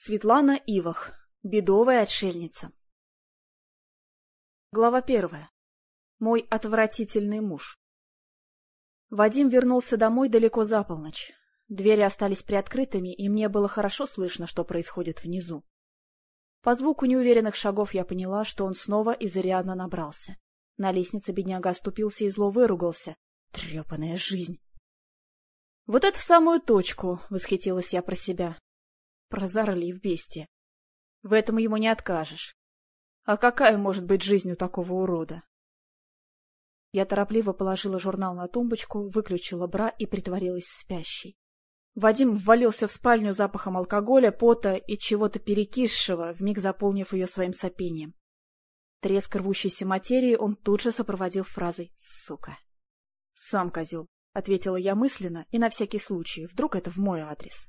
Светлана Ивах. Бедовая отшельница. Глава первая. Мой отвратительный муж. Вадим вернулся домой далеко за полночь. Двери остались приоткрытыми, и мне было хорошо слышно, что происходит внизу. По звуку неуверенных шагов я поняла, что он снова изрядно набрался. На лестнице бедняга оступился и зло выругался. Трепаная жизнь! Вот это в самую точку, — восхитилась я про себя. Прозорлив бестия. В этом ему не откажешь. А какая может быть жизнь у такого урода? Я торопливо положила журнал на тумбочку, выключила бра и притворилась спящей. Вадим ввалился в спальню запахом алкоголя, пота и чего-то перекисшего, вмиг заполнив ее своим сопением. Треск рвущейся материи он тут же сопроводил фразой «сука». «Сам козел», — ответила я мысленно, и на всякий случай, вдруг это в мой адрес.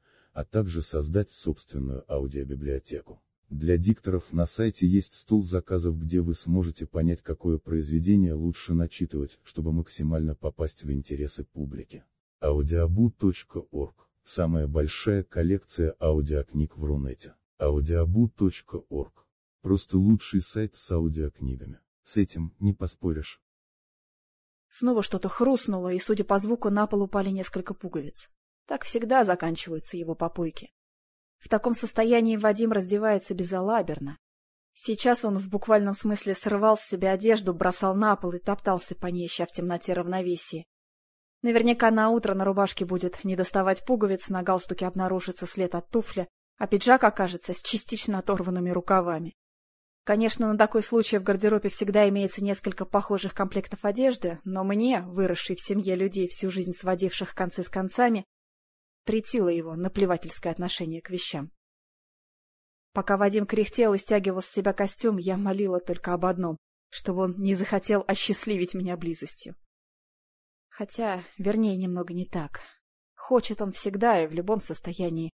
а также создать собственную аудиобиблиотеку. Для дикторов на сайте есть стол заказов, где вы сможете понять, какое произведение лучше начитывать, чтобы максимально попасть в интересы публики. audiobu.org – самая большая коллекция аудиокниг в Рунете. audiobu.org – просто лучший сайт с аудиокнигами. С этим не поспоришь. Снова что-то хрустнуло, и, судя по звуку, на пол упали несколько пуговиц. Так всегда заканчиваются его попойки. В таком состоянии Вадим раздевается безалаберно. Сейчас он в буквальном смысле срывал с себя одежду, бросал на пол и топтался по ней, ища в темноте равновесие. Наверняка на утро на рубашке будет не доставать пуговиц, на галстуке обнаружится след от туфля, а пиджак окажется с частично оторванными рукавами. Конечно, на такой случай в гардеробе всегда имеется несколько похожих комплектов одежды, но мне, выросшей в семье людей, всю жизнь сводивших концы с концами, Претило его наплевательское отношение к вещам. Пока Вадим кряхтел и стягивал с себя костюм, я молила только об одном, чтобы он не захотел осчастливить меня близостью. Хотя, вернее, немного не так. Хочет он всегда и в любом состоянии.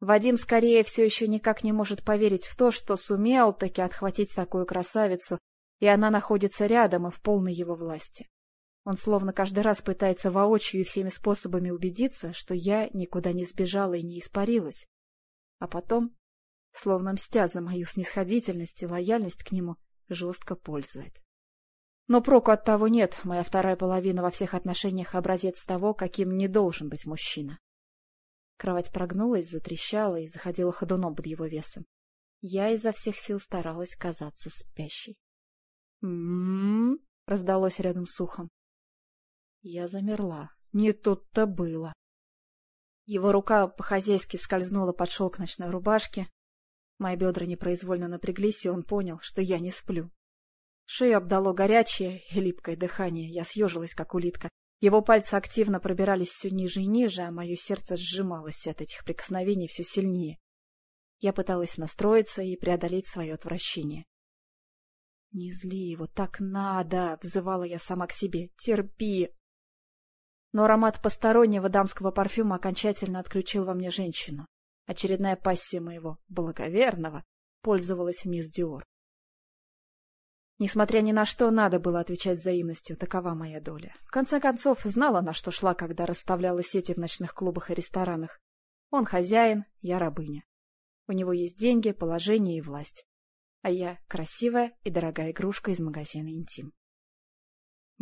Вадим скорее все еще никак не может поверить в то, что сумел таки отхватить такую красавицу, и она находится рядом и в полной его власти. Он словно каждый раз пытается воочию и всеми способами убедиться, что я никуда не сбежала и не испарилась. А потом, словно мстя за мою снисходительность и лояльность к нему, жестко пользует. Но проку от того нет, моя вторая половина во всех отношениях образец того, каким не должен быть мужчина. Кровать прогнулась, затрещала и заходила ходуном под его весом. Я изо всех сил старалась казаться спящей. «М-м-м», раздалось рядом с ухом. Я замерла. Не тут-то было. Его рука по-хозяйски скользнула под шелк ночной рубашки. Мои бедра непроизвольно напряглись, и он понял, что я не сплю. Шею обдало горячее и липкое дыхание. Я съежилась, как улитка. Его пальцы активно пробирались все ниже и ниже, а мое сердце сжималось от этих прикосновений все сильнее. Я пыталась настроиться и преодолеть свое отвращение. «Не зли его, так надо!» — взывала я сама к себе. «Терпи!» Но аромат постороннего дамского парфюма окончательно отключил во мне женщину. Очередная пассия моего благоверного пользовалась мисс Диор. Несмотря ни на что, надо было отвечать взаимностью, такова моя доля. В конце концов, знала, на что шла, когда расставляла сети в ночных клубах и ресторанах. Он хозяин, я рабыня. У него есть деньги, положение и власть. А я красивая и дорогая игрушка из магазина «Интим».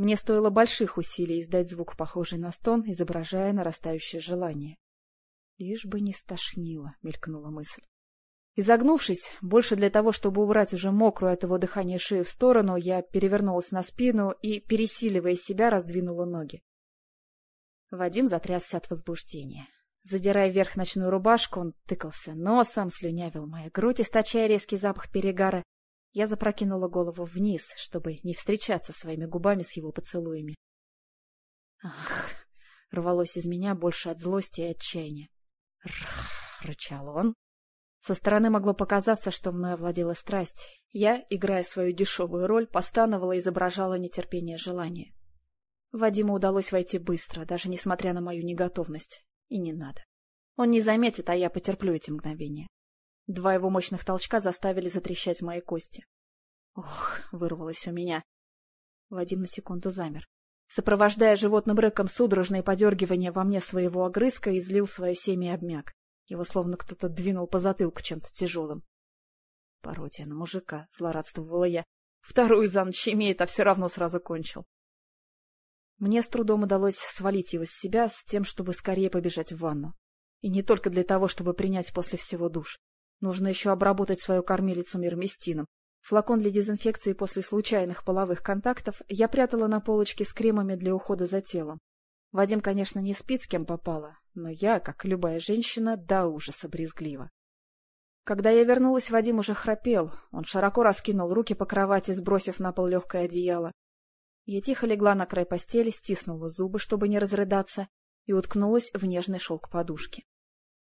Мне стоило больших усилий издать звук, похожий на стон, изображая нарастающее желание. «Лишь бы не стошнило», — мелькнула мысль. Изогнувшись, больше для того, чтобы убрать уже мокрую от его дыхания шею в сторону, я перевернулась на спину и, пересиливая себя, раздвинула ноги. Вадим затрясся от возбуждения. Задирая вверх ночную рубашку, он тыкался носом, слюнявил мою грудь, источая резкий запах перегара, я запрокинула голову вниз, чтобы не встречаться своими губами с его поцелуями. «Ах!» — рвалось из меня больше от злости и отчаяния. «Рх!» — рычал он. Со стороны могло показаться, что мной овладела страсть. Я, играя свою дешевую роль, постановала и изображала нетерпение желания. Вадиму удалось войти быстро, даже несмотря на мою неготовность. И не надо. Он не заметит, а я потерплю эти мгновения. Два его мощных толчка заставили затрещать мои кости. Ох, вырвалось у меня. Вадим на секунду замер. Сопровождая животным рыком судорожные подергивания во мне своего огрызка, излил свое семя и обмяк. Его словно кто-то двинул по затылку чем-то тяжелым. Пародия на мужика, злорадствовала я. Вторую за ночь имеет, а все равно сразу кончил. Мне с трудом удалось свалить его с себя с тем, чтобы скорее побежать в ванну. И не только для того, чтобы принять после всего душ. Нужно еще обработать свою кормилицу мирмистином. Флакон для дезинфекции после случайных половых контактов я прятала на полочке с кремами для ухода за телом. Вадим, конечно, не спит с кем попало, но я, как любая женщина, до ужаса брезглива. Когда я вернулась, Вадим уже храпел. Он широко раскинул руки по кровати, сбросив на пол легкое одеяло. Я тихо легла на край постели, стиснула зубы, чтобы не разрыдаться, и уткнулась в нежный шелк подушки.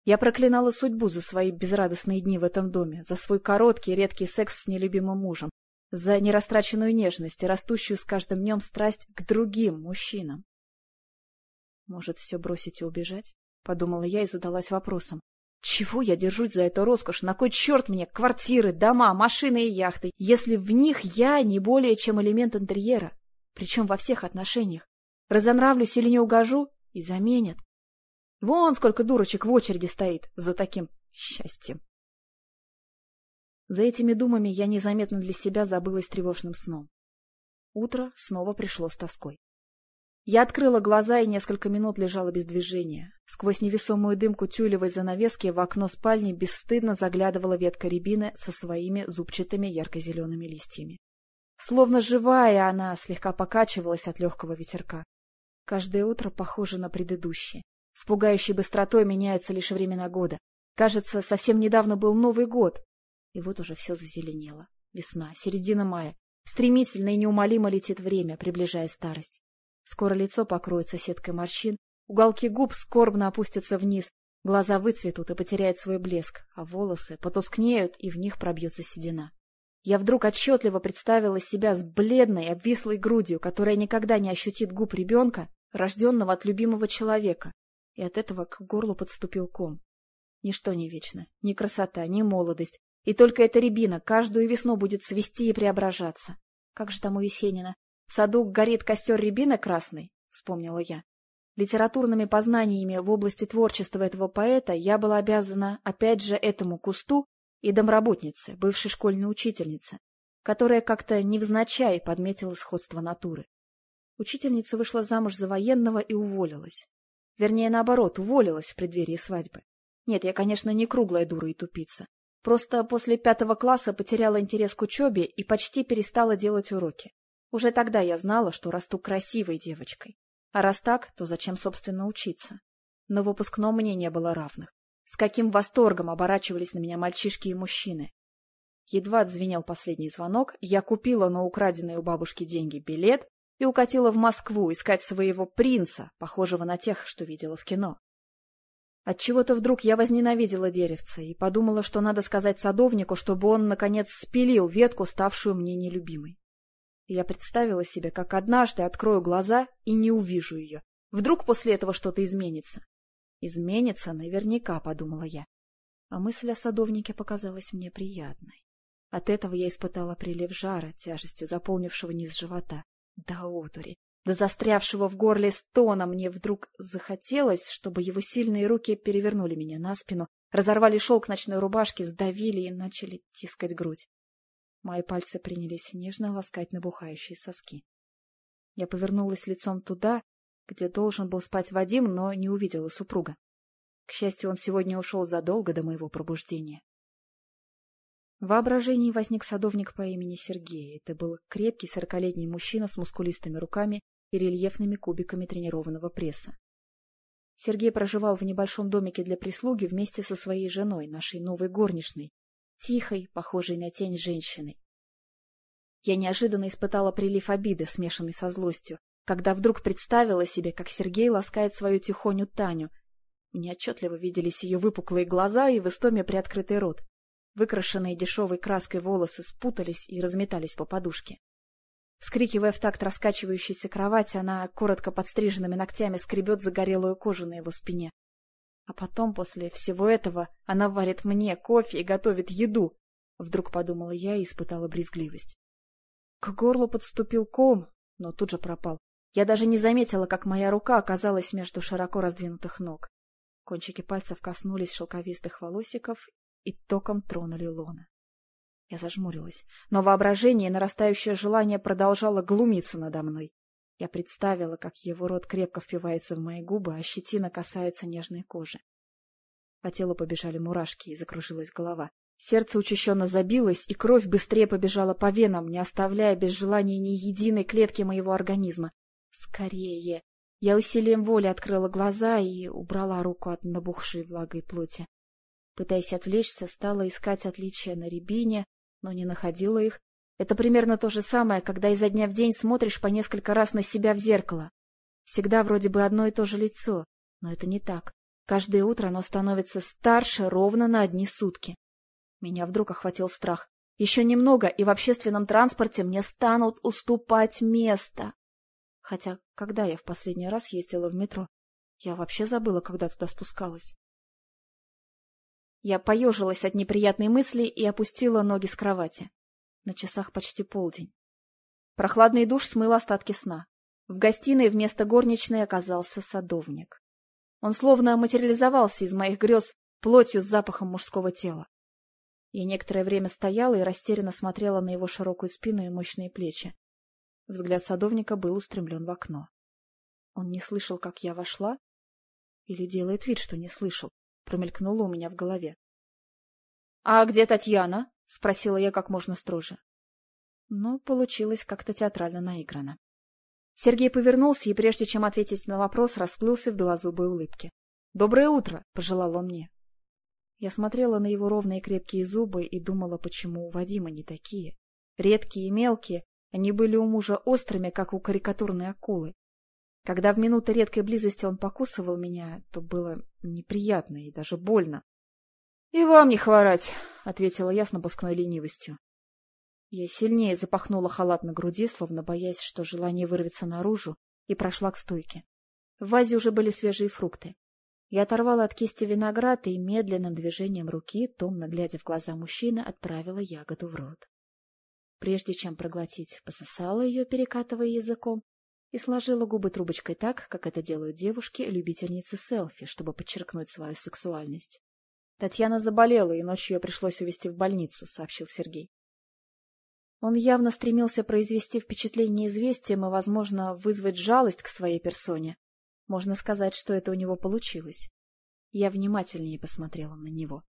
Я проклинала судьбу за свои безрадостные дни в этом доме, за свой короткий редкий секс с нелюбимым мужем, за нерастраченную нежность и растущую с каждым днем страсть к другим мужчинам. «Может, все бросить и убежать?» — подумала я и задалась вопросом. «Чего я держусь за эту роскошь? На кой черт мне квартиры, дома, машины и яхты, если в них я не более чем элемент интерьера? Причем во всех отношениях. Разонравлюсь или не угожу — и заменят. Вон сколько дурочек в очереди стоит за таким счастьем. За этими думами я незаметно для себя забылась тревожным сном. Утро снова пришло с тоской. Я открыла глаза и несколько минут лежала без движения. Сквозь невесомую дымку тюлевой занавески в окно спальни бесстыдно заглядывала ветка рябины со своими зубчатыми ярко-зелеными листьями. Словно живая она слегка покачивалась от легкого ветерка. Каждое утро похоже на предыдущее. С пугающей быстротой меняются лишь времена года. Кажется, совсем недавно был Новый год. И вот уже все зазеленело. Весна, середина мая. Стремительно и неумолимо летит время, приближая старость. Скоро лицо покроется сеткой морщин, уголки губ скорбно опустятся вниз, глаза выцветут и потеряют свой блеск, а волосы потускнеют, и в них пробьется седина. Я вдруг отчетливо представила себя с бледной, обвислой грудью, которая никогда не ощутит губ ребенка, рожденного от любимого человека, и от этого к горлу подступил ком. Ничто не вечно, ни красота, ни молодость, и только эта рябина каждую весну будет свести и преображаться. Как же там у Есенина? В саду горит костер рябины красный, вспомнила я. Литературными познаниями в области творчества этого поэта я была обязана опять же этому кусту и домработнице, бывшей школьной учительнице, которая как-то невзначай подметила сходство натуры. Учительница вышла замуж за военного и уволилась. Вернее, наоборот, уволилась в преддверии свадьбы. Нет, я, конечно, не круглая дура и тупица. Просто после пятого класса потеряла интерес к учебе и почти перестала делать уроки. Уже тогда я знала, что расту красивой девочкой. А раз так, то зачем, собственно, учиться? На выпускном мне не было равных. С каким восторгом оборачивались на меня мальчишки и мужчины. Едва отзвенел последний звонок, я купила на украденные у бабушки деньги билет и укатила в Москву искать своего принца, похожего на тех, что видела в кино. Отчего-то вдруг я возненавидела деревце и подумала, что надо сказать садовнику, чтобы он, наконец, спилил ветку, ставшую мне нелюбимой. Я представила себе, как однажды открою глаза и не увижу ее. Вдруг после этого что-то изменится. Изменится наверняка, подумала я. А мысль о садовнике показалась мне приятной. От этого я испытала прилив жара, тяжестью заполнившего низ живота. Да одури! До застрявшего в горле стона мне вдруг захотелось, чтобы его сильные руки перевернули меня на спину, разорвали шелк ночной рубашки, сдавили и начали тискать грудь. Мои пальцы принялись нежно ласкать набухающие соски. Я повернулась лицом туда, где должен был спать Вадим, но не увидела супруга. К счастью, он сегодня ушел задолго до моего пробуждения. В воображении возник садовник по имени Сергей. Это был крепкий сорокалетний мужчина с мускулистыми руками и рельефными кубиками тренированного пресса. Сергей проживал в небольшом домике для прислуги вместе со своей женой, нашей новой горничной, тихой, похожей на тень женщиной. Я неожиданно испытала прилив обиды, смешанный со злостью когда вдруг представила себе, как Сергей ласкает свою тихоню Таню. Мне отчетливо виделись ее выпуклые глаза и в истоме приоткрытый рот. Выкрашенные дешевой краской волосы спутались и разметались по подушке. Вскрикивая в такт раскачивающейся кровати, она коротко подстриженными ногтями скребет загорелую кожу на его спине. А потом, после всего этого, она варит мне кофе и готовит еду. Вдруг подумала я и испытала брезгливость. К горлу подступил ком, но тут же пропал. Я даже не заметила, как моя рука оказалась между широко раздвинутых ног. Кончики пальцев коснулись шелковистых волосиков и током тронули лона. Я зажмурилась, но воображение и нарастающее желание продолжало глумиться надо мной. Я представила, как его рот крепко впивается в мои губы, а щетина касается нежной кожи. По телу побежали мурашки, и закружилась голова. Сердце учащенно забилось, и кровь быстрее побежала по венам, не оставляя без желания ни единой клетки моего организма. Скорее! Я усилием воли открыла глаза и убрала руку от набухшей влагой плоти. Пытаясь отвлечься, стала искать отличия на рябине, но не находила их. Это примерно то же самое, когда изо дня в день смотришь по несколько раз на себя в зеркало. Всегда вроде бы одно и то же лицо, но это не так. Каждое утро оно становится старше ровно на одни сутки. Меня вдруг охватил страх. Еще немного, и в общественном транспорте мне станут уступать место. Хотя, когда я в последний раз ездила в метро? Я вообще забыла, когда туда спускалась. Я поежилась от неприятной мысли и опустила ноги с кровати. На часах почти полдень. Прохладный душ смыл остатки сна. В гостиной вместо горничной оказался садовник. Он словно материализовался из моих грез плотью с запахом мужского тела. Я некоторое время стояла и растерянно смотрела на его широкую спину и мощные плечи. Взгляд садовника был устремлен в окно. Он не слышал, как я вошла? Или делает вид, что не слышал? Промелькнуло у меня в голове. — А где Татьяна? — спросила я как можно строже. Но получилось как-то театрально наиграно. Сергей повернулся и, прежде чем ответить на вопрос, расплылся в белозубой улыбке. — Доброе утро! — пожелал он мне. Я смотрела на его ровные крепкие зубы и думала, почему у Вадима не такие. Редкие и мелкие, они были у мужа острыми, как у карикатурной акулы. Когда в минуты редкой близости он покусывал меня, то было неприятно и даже больно. — И вам не хворать, — ответила я с напускной ленивостью. Я сильнее запахнула халат на груди, словно боясь, что желание вырвется наружу, и прошла к стойке. В вазе уже были свежие фрукты. Я оторвала от кисти виноград и медленным движением руки, томно глядя в глаза мужчины, отправила ягоду в рот. Прежде чем проглотить, пососала ее, перекатывая языком, и сложила губы трубочкой так, как это делают девушки, любительницы селфи, чтобы подчеркнуть свою сексуальность. Татьяна заболела, и ночью ее пришлось увезти в больницу, сообщил Сергей. Он явно стремился произвести впечатление известием и, возможно, вызвать жалость к своей персоне, можно сказать, что это у него получилось. Я внимательнее посмотрела на него.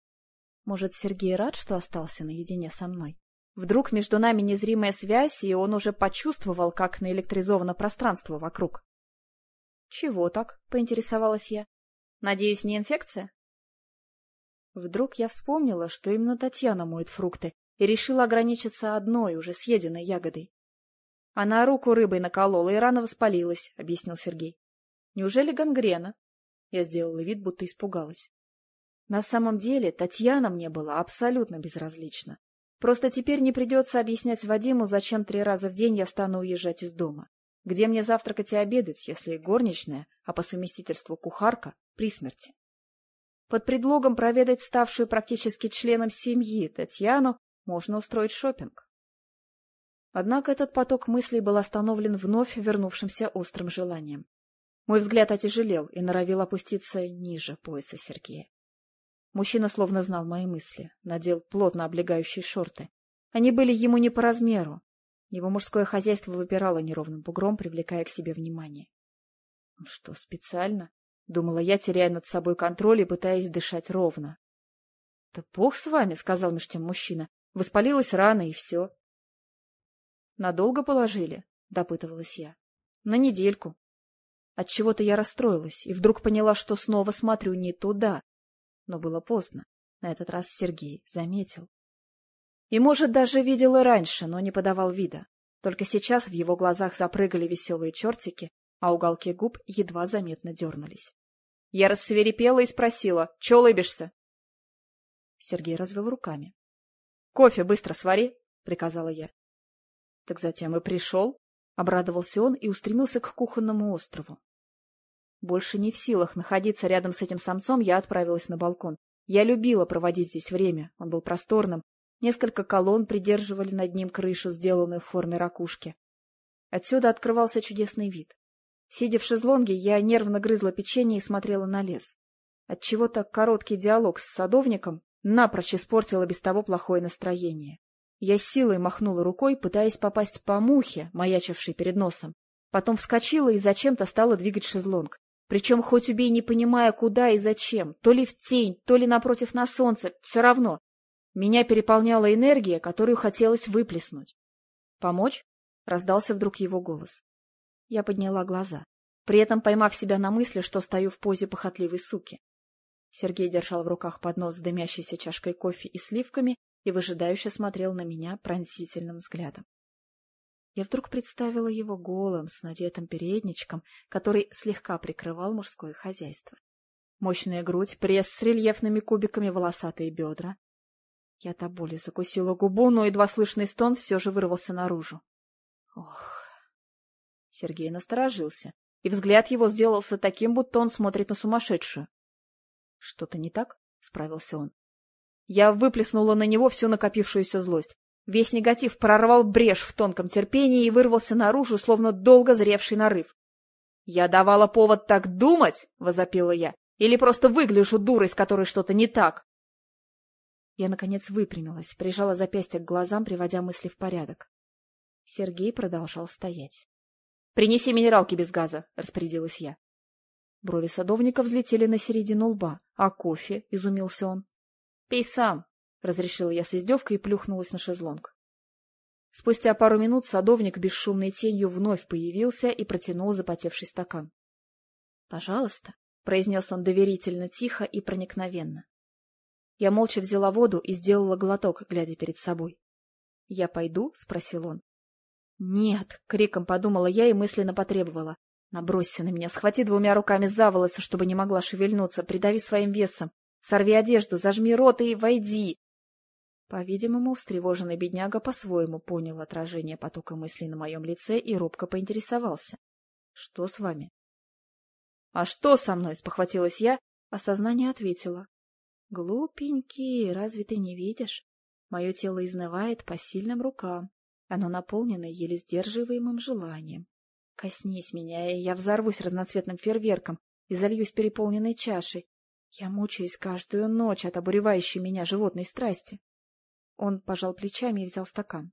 Может, Сергей рад, что остался наедине со мной? Вдруг между нами незримая связь, и он уже почувствовал, как наэлектризовано пространство вокруг. — Чего так? — поинтересовалась я. — Надеюсь, не инфекция? Вдруг я вспомнила, что именно Татьяна моет фрукты, и решила ограничиться одной, уже съеденной ягодой. — Она руку рыбой наколола и рано воспалилась, — объяснил Сергей. Неужели гангрена? Я сделала вид, будто испугалась. На самом деле Татьяна мне была абсолютно безразлична. Просто теперь не придется объяснять Вадиму, зачем три раза в день я стану уезжать из дома. Где мне завтракать и обедать, если горничная, а по совместительству кухарка, при смерти? Под предлогом проведать ставшую практически членом семьи Татьяну можно устроить шопинг. Однако этот поток мыслей был остановлен вновь вернувшимся острым желанием. Мой взгляд отяжелел и норовил опуститься ниже пояса Сергея. Мужчина словно знал мои мысли, надел плотно облегающие шорты. Они были ему не по размеру. Его мужское хозяйство выпирало неровным бугром, привлекая к себе внимание. — Что, специально? — думала я, теряя над собой контроль и пытаясь дышать ровно. — Да бог с вами, — сказал меж тем мужчина. — Воспалилась рана, и все. — Надолго положили? — допытывалась я. — На недельку. Отчего-то я расстроилась и вдруг поняла, что снова смотрю не туда. Но было поздно. На этот раз Сергей заметил. И, может, даже видел и раньше, но не подавал вида. Только сейчас в его глазах запрыгали веселые чертики, а уголки губ едва заметно дернулись. Я рассверепела и спросила, «Че улыбишься?» Сергей развел руками. Кофе быстро свари, — приказала я. — Так затем и пришел, — обрадовался он и устремился к кухонному острову. Больше не в силах находиться рядом с этим самцом, я отправилась на балкон. Я любила проводить здесь время, он был просторным. Несколько колонн придерживали над ним крышу, сделанную в форме ракушки. Отсюда открывался чудесный вид. Сидя в шезлонге, я нервно грызла печенье и смотрела на лес. Отчего-то короткий диалог с садовником напрочь испортила без того плохое настроение. Я с силой махнула рукой, пытаясь попасть по мухе, маячившей перед носом. Потом вскочила и зачем-то стала двигать шезлонг. Причем хоть убей, не понимая, куда и зачем, то ли в тень, то ли напротив на солнце, все равно. Меня переполняла энергия, которую хотелось выплеснуть. «Помочь?» — раздался вдруг его голос. Я подняла глаза, при этом поймав себя на мысли, что стою в позе похотливой суки. Сергей держал в руках поднос с дымящейся чашкой кофе и сливками и выжидающе смотрел на меня пронзительным взглядом. Я вдруг представила его голым, с надетым передничком, который слегка прикрывал мужское хозяйство. Мощная грудь, пресс с рельефными кубиками, волосатые бедра. Я до боли закусила губу, но едва слышный стон все же вырвался наружу. Ох! Сергей насторожился, и взгляд его сделался таким, будто он смотрит на сумасшедшую. — Что-то не так? — справился он. Я выплеснула на него всю накопившуюся злость. Весь негатив прорвал брешь в тонком терпении и вырвался наружу, словно долго зревший нарыв. «Я давала повод так думать?» — возопила я. «Или просто выгляжу дурой, с которой что-то не так?» Я, наконец, выпрямилась, прижала запястье к глазам, приводя мысли в порядок. Сергей продолжал стоять. «Принеси минералки без газа», — распорядилась я. Брови садовника взлетели на середину лба. «А кофе?» — изумился он. «Пей сам», — разрешила я с издевкой и плюхнулась на шезлонг. Спустя пару минут садовник бесшумной тенью вновь появился и протянул запотевший стакан. — Пожалуйста, — произнес он доверительно, тихо и проникновенно. Я молча взяла воду и сделала глоток, глядя перед собой. — Я пойду? — спросил он. — Нет, — криком подумала я и мысленно потребовала. Набросься на меня, схвати двумя руками за волосы, чтобы не могла шевельнуться, придави своим весом. Сорви одежду, зажми рот и войди. По-видимому, встревоженный бедняга по-своему понял отражение потока мыслей на моем лице и робко поинтересовался. — Что с вами? — А что со мной? — спохватилась я, а сознание ответило. — Глупенький, разве ты не видишь? Мое тело изнывает по сильным рукам. Оно наполнено еле сдерживаемым желанием. Коснись меня, и я взорвусь разноцветным фейерверком и зальюсь переполненной чашей, я мучаюсь каждую ночь от обуревающей меня животной страсти. Он пожал плечами и взял стакан.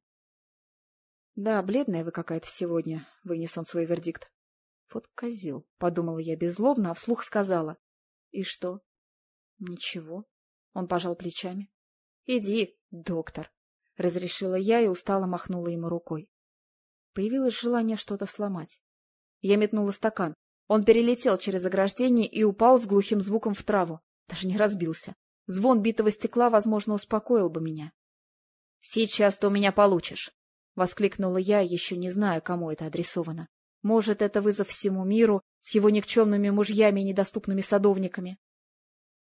— Да, бледная вы какая-то сегодня, — вынес он свой вердикт. — Вот козел, — подумала я беззлобно, а вслух сказала. — И что? — Ничего. Он пожал плечами. — Иди, доктор, — разрешила я и устало махнула ему рукой. Появилось желание что-то сломать. Я метнула стакан. Он перелетел через ограждение и упал с глухим звуком в траву. Даже не разбился. Звон битого стекла, возможно, успокоил бы меня. — Сейчас ты у меня получишь! — воскликнула я, еще не зная, кому это адресовано. Может, это вызов всему миру с его никчемными мужьями и недоступными садовниками.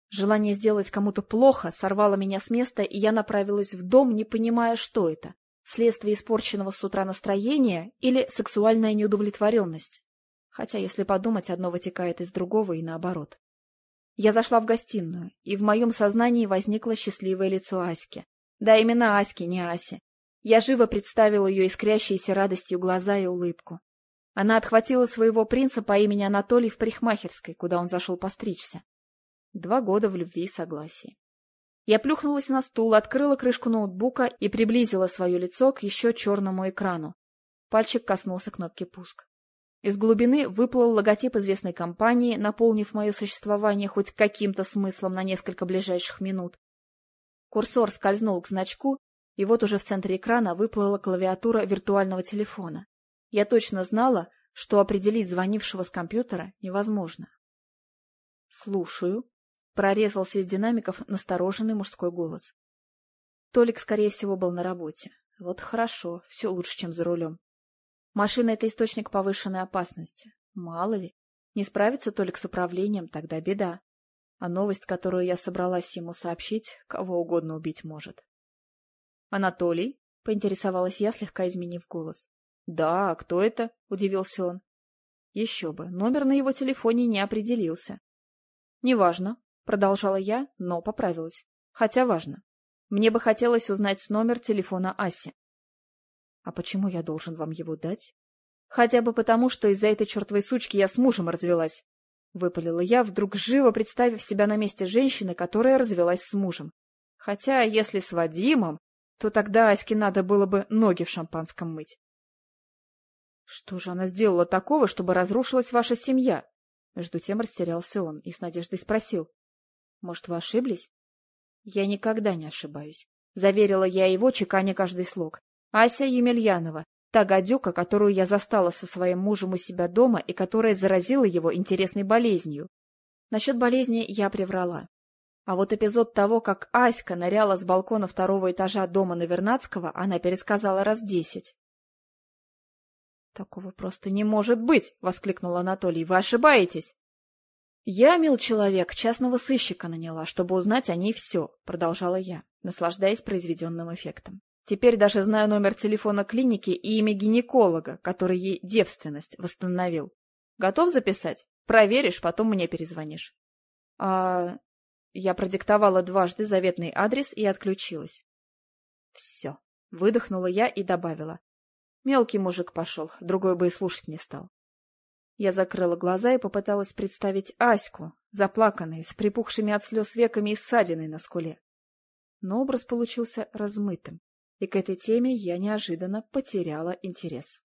Желание сделать кому-то плохо сорвало меня с места, и я направилась в дом, не понимая, что это — следствие испорченного с утра настроения или сексуальная неудовлетворенность хотя, если подумать, одно вытекает из другого и наоборот. Я зашла в гостиную, и в моем сознании возникло счастливое лицо Аськи. Да, именно Аськи, не Аси. Я живо представила ее искрящиеся радостью глаза и улыбку. Она отхватила своего принца по имени Анатолий в парикмахерской, куда он зашел постричься. Два года в любви и согласии. Я плюхнулась на стул, открыла крышку ноутбука и приблизила свое лицо к еще черному экрану. Пальчик коснулся кнопки «Пуск». Из глубины выплыл логотип известной компании, наполнив мое существование хоть каким-то смыслом на несколько ближайших минут. Курсор скользнул к значку, и вот уже в центре экрана выплыла клавиатура виртуального телефона. Я точно знала, что определить звонившего с компьютера невозможно. «Слушаю», — прорезался из динамиков настороженный мужской голос. Толик, скорее всего, был на работе. Вот хорошо, все лучше, чем за рулем. Машина — это источник повышенной опасности. Мало ли. Не справится только с управлением, тогда беда. А новость, которую я собралась ему сообщить, кого угодно убить может. Анатолий? — поинтересовалась я, слегка изменив голос. «Да, кто это?» — удивился он. Еще бы, номер на его телефоне не определился. «Неважно», — продолжала я, но поправилась. «Хотя важно. Мне бы хотелось узнать номер телефона Аси». «А почему я должен вам его дать?» «Хотя бы потому, что из-за этой чертовой сучки я с мужем развелась», — выпалила я, вдруг живо представив себя на месте женщины, которая развелась с мужем. Хотя, если с Вадимом, то тогда Аське надо было бы ноги в шампанском мыть. Что же она сделала такого, чтобы разрушилась ваша семья? Между тем растерялся он и с надеждой спросил. Может, вы ошиблись? Я никогда не ошибаюсь. Заверила я его, чеканя каждый слог. Ася Емельянова, та гадюка, которую я застала со своим мужем у себя дома и которая заразила его интересной болезнью. Насчет болезни я приврала. А вот эпизод того, как Аська ныряла с балкона второго этажа дома на Вернадского, она пересказала раз десять. — Такого просто не может быть! — воскликнул Анатолий. — Вы ошибаетесь! — Я, мил человек, частного сыщика наняла, чтобы узнать о ней все, — продолжала я, наслаждаясь произведенным эффектом. Теперь даже знаю номер телефона клиники и имя гинеколога, который ей девственность восстановил. Готов записать? Проверишь, потом мне перезвонишь. — А я продиктовала дважды заветный адрес и отключилась. Все. Выдохнула я и добавила. Мелкий мужик пошел, другой бы и слушать не стал. Я закрыла глаза и попыталась представить Аську, заплаканной, с припухшими от слез веками и ссадиной на скуле. Но образ получился размытым, и к этой теме я неожиданно потеряла интерес.